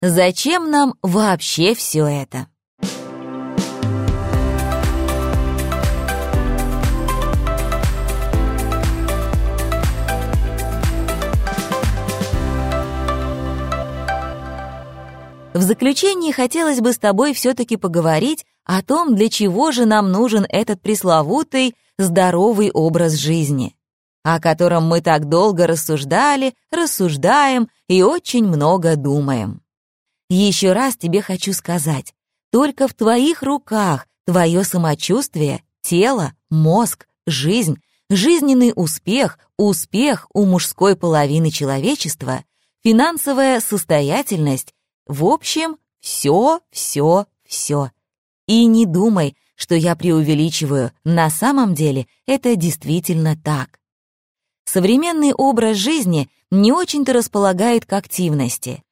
Зачем нам вообще все это? В заключении хотелось бы с тобой все-таки поговорить о том, для чего же нам нужен этот пресловутый здоровый образ жизни, о котором мы так долго рассуждали, рассуждаем и очень много думаем. Еще раз тебе хочу сказать, только в твоих руках твое самочувствие, тело, мозг, жизнь, жизненный успех, успех у мужской половины человечества, финансовая состоятельность, в общем, все, все, все. И не думай, что я преувеличиваю, на самом деле это действительно так. Современный образ жизни не очень-то располагает к активности.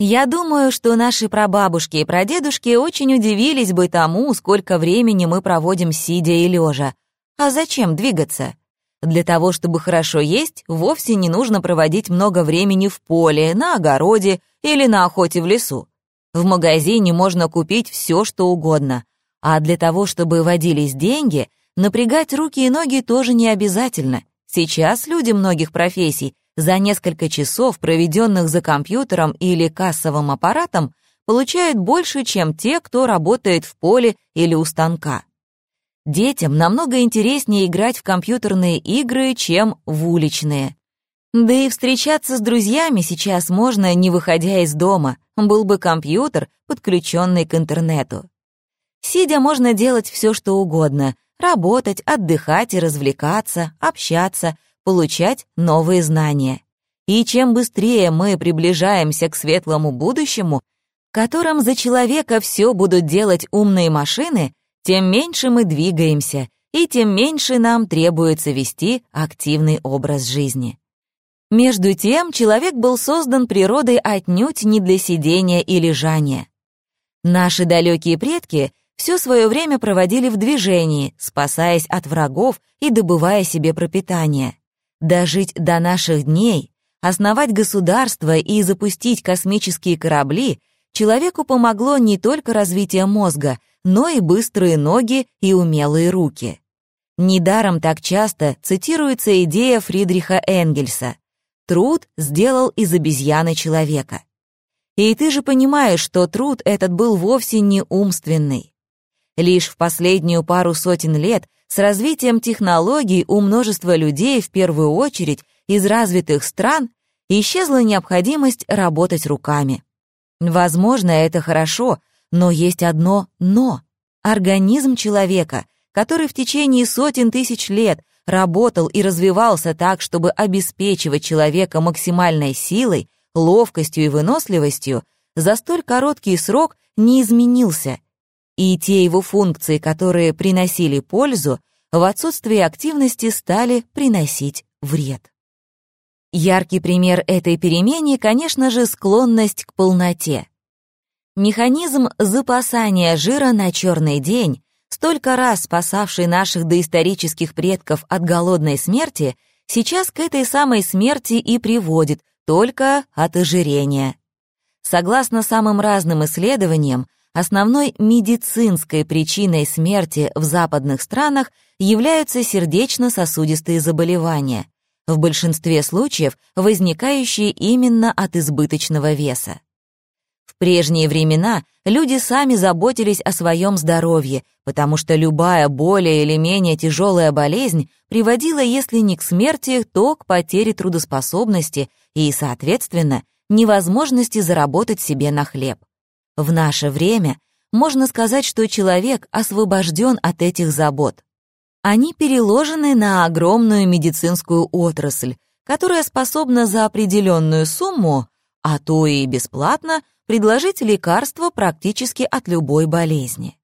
Я думаю, что наши прабабушки и прадедушки очень удивились бы тому, сколько времени мы проводим сидя и лежа. А зачем двигаться? Для того, чтобы хорошо есть, вовсе не нужно проводить много времени в поле, на огороде или на охоте в лесу. В магазине можно купить все, что угодно. А для того, чтобы водились деньги, напрягать руки и ноги тоже не обязательно. Сейчас люди многих профессий за несколько часов, проведенных за компьютером или кассовым аппаратом, получают больше, чем те, кто работает в поле или у станка. Детям намного интереснее играть в компьютерные игры, чем в уличные. Да и встречаться с друзьями сейчас можно, не выходя из дома, был бы компьютер, подключенный к интернету. Сидя можно делать все, что угодно — работать, отдыхать и развлекаться, общаться, получать новые знания. И чем быстрее мы приближаемся к светлому будущему, которым за человека все будут делать умные машины, тем меньше мы двигаемся, и тем меньше нам требуется вести активный образ жизни. Между тем, человек был создан природой отнюдь не для сидения и лежания. Наши далекие предки все свое время проводили в движении, спасаясь от врагов и добывая себе пропитание. Дожить до наших дней, основать государство и запустить космические корабли человеку помогло не только развитие мозга, но и быстрые ноги и умелые руки. Недаром так часто цитируется идея Фридриха Энгельса «Труд сделал из обезьяны человека». И ты же понимаешь, что труд этот был вовсе не умственный. Лишь в последнюю пару сотен лет с развитием технологий у множества людей, в первую очередь из развитых стран, исчезла необходимость работать руками. Возможно, это хорошо, но есть одно «но». Организм человека, который в течение сотен тысяч лет работал и развивался так, чтобы обеспечивать человека максимальной силой, ловкостью и выносливостью, за столь короткий срок не изменился, и те его функции, которые приносили пользу, в отсутствие активности стали приносить вред. Яркий пример этой перемене, конечно же, склонность к полноте. Механизм запасания жира на черный день, столько раз спасавший наших доисторических предков от голодной смерти, сейчас к этой самой смерти и приводит, только от ожирения. Согласно самым разным исследованиям, основной медицинской причиной смерти в западных странах являются сердечно-сосудистые заболевания, в большинстве случаев возникающие именно от избыточного веса. В прежние времена люди сами заботились о своем здоровье, потому что любая более или менее тяжелая болезнь приводила, если не к смерти, то к потере трудоспособности и, соответственно, невозможности заработать себе на хлеб. В наше время можно сказать, что человек освобожден от этих забот. Они переложены на огромную медицинскую отрасль, которая способна за определенную сумму, а то и бесплатно, предложить лекарства практически от любой болезни.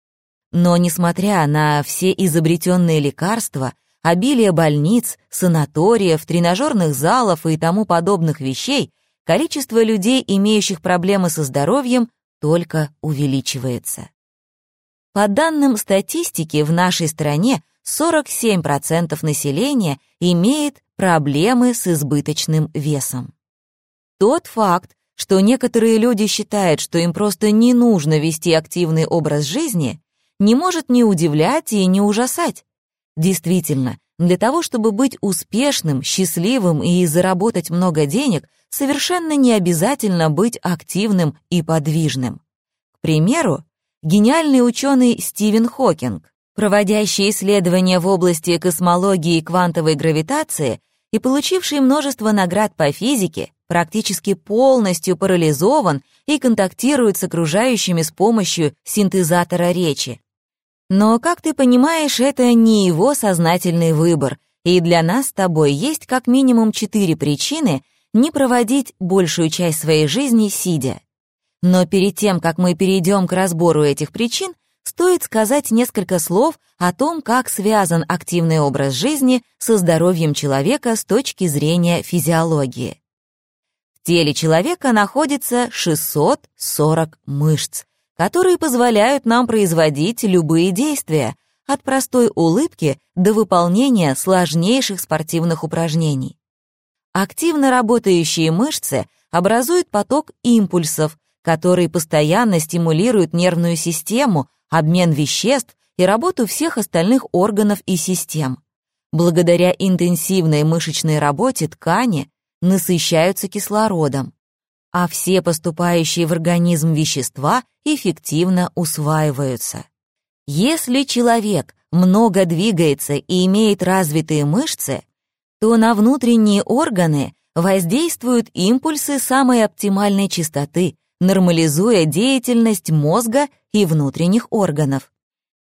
Но несмотря на все изобретенные лекарства, обилие больниц, санаториев, тренажерных залов и тому подобных вещей, количество людей, имеющих проблемы со здоровьем, только увеличивается. По данным статистики, в нашей стране 47% населения имеет проблемы с избыточным весом. Тот факт, что некоторые люди считают, что им просто не нужно вести активный образ жизни, не может не удивлять и не ужасать. Действительно, для того, чтобы быть успешным, счастливым и заработать много денег, совершенно не обязательно быть активным и подвижным. К примеру, гениальный ученый Стивен Хокинг, проводящий исследования в области космологии и квантовой гравитации и получивший множество наград по физике, практически полностью парализован и контактирует с окружающими с помощью синтезатора речи. Но, как ты понимаешь, это не его сознательный выбор, и для нас с тобой есть как минимум четыре причины не проводить большую часть своей жизни сидя. Но перед тем, как мы перейдем к разбору этих причин, стоит сказать несколько слов о том, как связан активный образ жизни со здоровьем человека с точки зрения физиологии. В теле человека находится 640 мышц, которые позволяют нам производить любые действия, от простой улыбки до выполнения сложнейших спортивных упражнений. Активно работающие мышцы образуют поток импульсов, который постоянно стимулирует нервную систему, обмен веществ и работу всех остальных органов и систем. Благодаря интенсивной мышечной работе ткани насыщаются кислородом, а все поступающие в организм вещества эффективно усваиваются. Если человек много двигается и имеет развитые мышцы, то на внутренние органы воздействуют импульсы самой оптимальной частоты, нормализуя деятельность мозга и внутренних органов.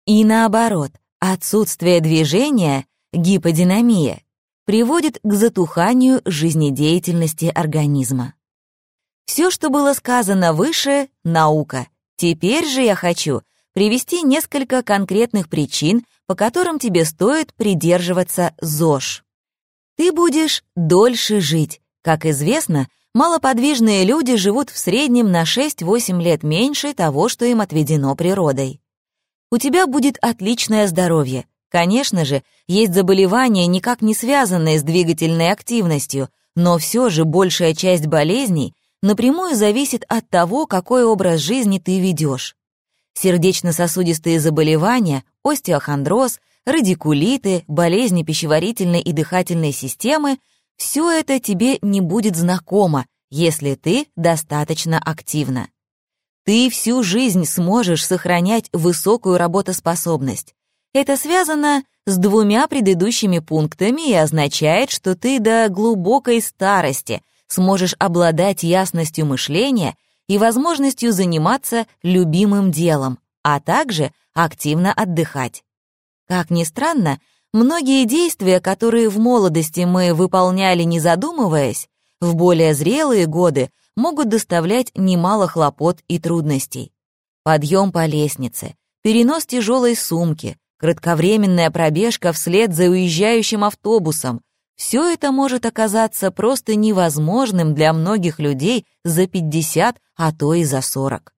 И наоборот, отсутствие движения, гиподинамия, приводит к затуханию жизнедеятельности организма. Все, что было сказано выше — наука. Теперь же я хочу привести несколько конкретных причин, по которым тебе стоит придерживаться ЗОЖ. Ты будешь дольше жить. Как известно, малоподвижные люди живут в среднем на 6-8 лет меньше того, что им отведено природой. У тебя будет отличное здоровье. Конечно же, есть заболевания, никак не связанные с двигательной активностью, но все же большая часть болезней напрямую зависит от того, какой образ жизни ты ведешь. Сердечно-сосудистые заболевания, остеохондроз, радикулиты, болезни пищеварительной и дыхательной системы — все это тебе не будет знакомо, если ты достаточно активна. Ты всю жизнь сможешь сохранять высокую работоспособность. Это связано с двумя предыдущими пунктами и означает, что ты до глубокой старости — сможешь обладать ясностью мышления и возможностью заниматься любимым делом, а также активно отдыхать. Как ни странно, многие действия, которые в молодости мы выполняли не задумываясь, в более зрелые годы могут доставлять немало хлопот и трудностей. Подъем по лестнице, перенос тяжелой сумки, кратковременная пробежка вслед за уезжающим автобусом, все это может оказаться просто невозможным для многих людей за 50, а то и за 40.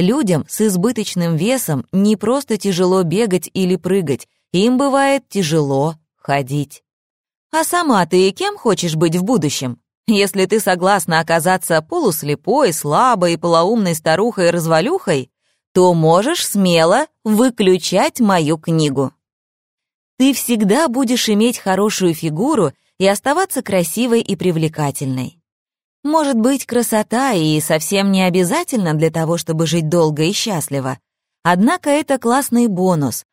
Людям с избыточным весом не просто тяжело бегать или прыгать, им бывает тяжело ходить. А сама ты кем хочешь быть в будущем? Если ты согласна оказаться полуслепой, слабой, полоумной старухой-развалюхой, то можешь смело выключать мою книгу ты всегда будешь иметь хорошую фигуру и оставаться красивой и привлекательной. Может быть, красота и совсем не обязательно для того, чтобы жить долго и счастливо. Однако это классный бонус.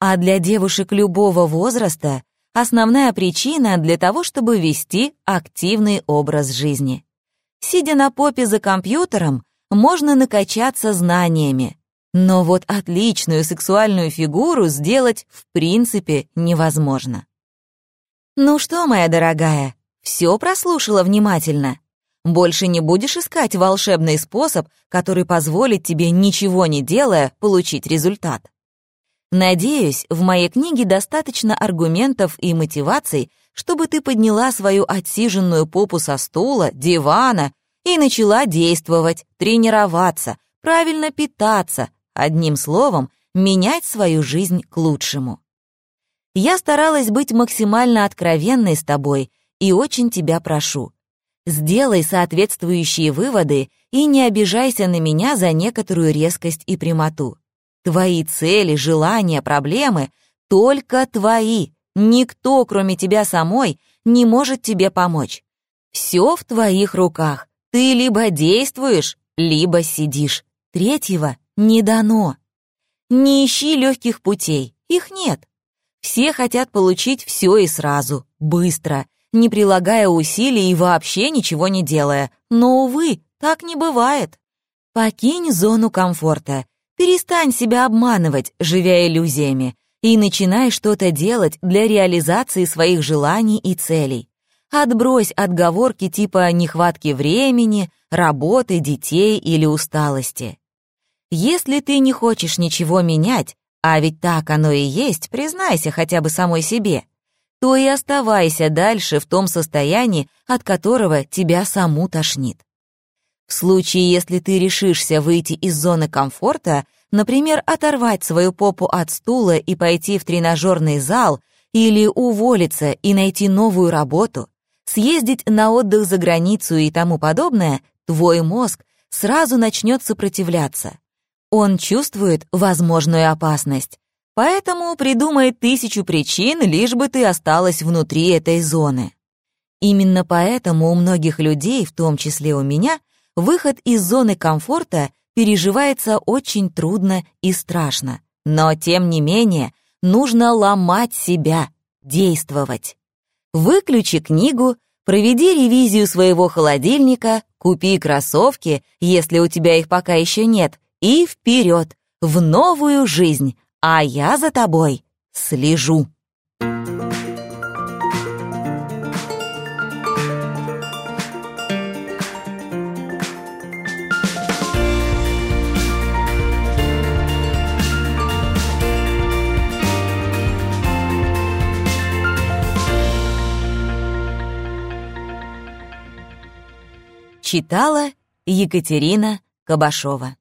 А для девушек любого возраста основная причина для того, чтобы вести активный образ жизни. Сидя на попе за компьютером, можно накачаться знаниями, но вот отличную сексуальную фигуру сделать в принципе невозможно. Ну что, моя дорогая, все прослушала внимательно? Больше не будешь искать волшебный способ, который позволит тебе, ничего не делая, получить результат. Надеюсь, в моей книге достаточно аргументов и мотиваций, чтобы ты подняла свою отсиженную попу со стула, дивана и начала действовать, тренироваться, правильно питаться, Одним словом, менять свою жизнь к лучшему. Я старалась быть максимально откровенной с тобой и очень тебя прошу. Сделай соответствующие выводы и не обижайся на меня за некоторую резкость и прямоту. Твои цели, желания, проблемы — только твои. Никто, кроме тебя самой, не может тебе помочь. Все в твоих руках. Ты либо действуешь, либо сидишь. Третьего не дано. Не ищи легких путей, их нет. Все хотят получить все и сразу, быстро, не прилагая усилий и вообще ничего не делая. Но, увы, так не бывает. Покинь зону комфорта. Перестань себя обманывать, живя иллюзиями, и начинай что-то делать для реализации своих желаний и целей. Отбрось отговорки типа нехватки времени, работы, детей или усталости. Если ты не хочешь ничего менять, а ведь так оно и есть, признайся хотя бы самой себе, то и оставайся дальше в том состоянии, от которого тебя саму тошнит. В случае, если ты решишься выйти из зоны комфорта, например, оторвать свою попу от стула и пойти в тренажерный зал, или уволиться и найти новую работу, съездить на отдых за границу и тому подобное, твой мозг сразу начнет сопротивляться. Он чувствует возможную опасность, поэтому придумает тысячу причин, лишь бы ты осталась внутри этой зоны. Именно поэтому у многих людей, в том числе у меня, выход из зоны комфорта переживается очень трудно и страшно. Но, тем не менее, нужно ломать себя, действовать. Выключи книгу, проведи ревизию своего холодильника, купи кроссовки, если у тебя их пока еще нет, и вперед, в новую жизнь, а я за тобой слежу. Читала Екатерина Кабашова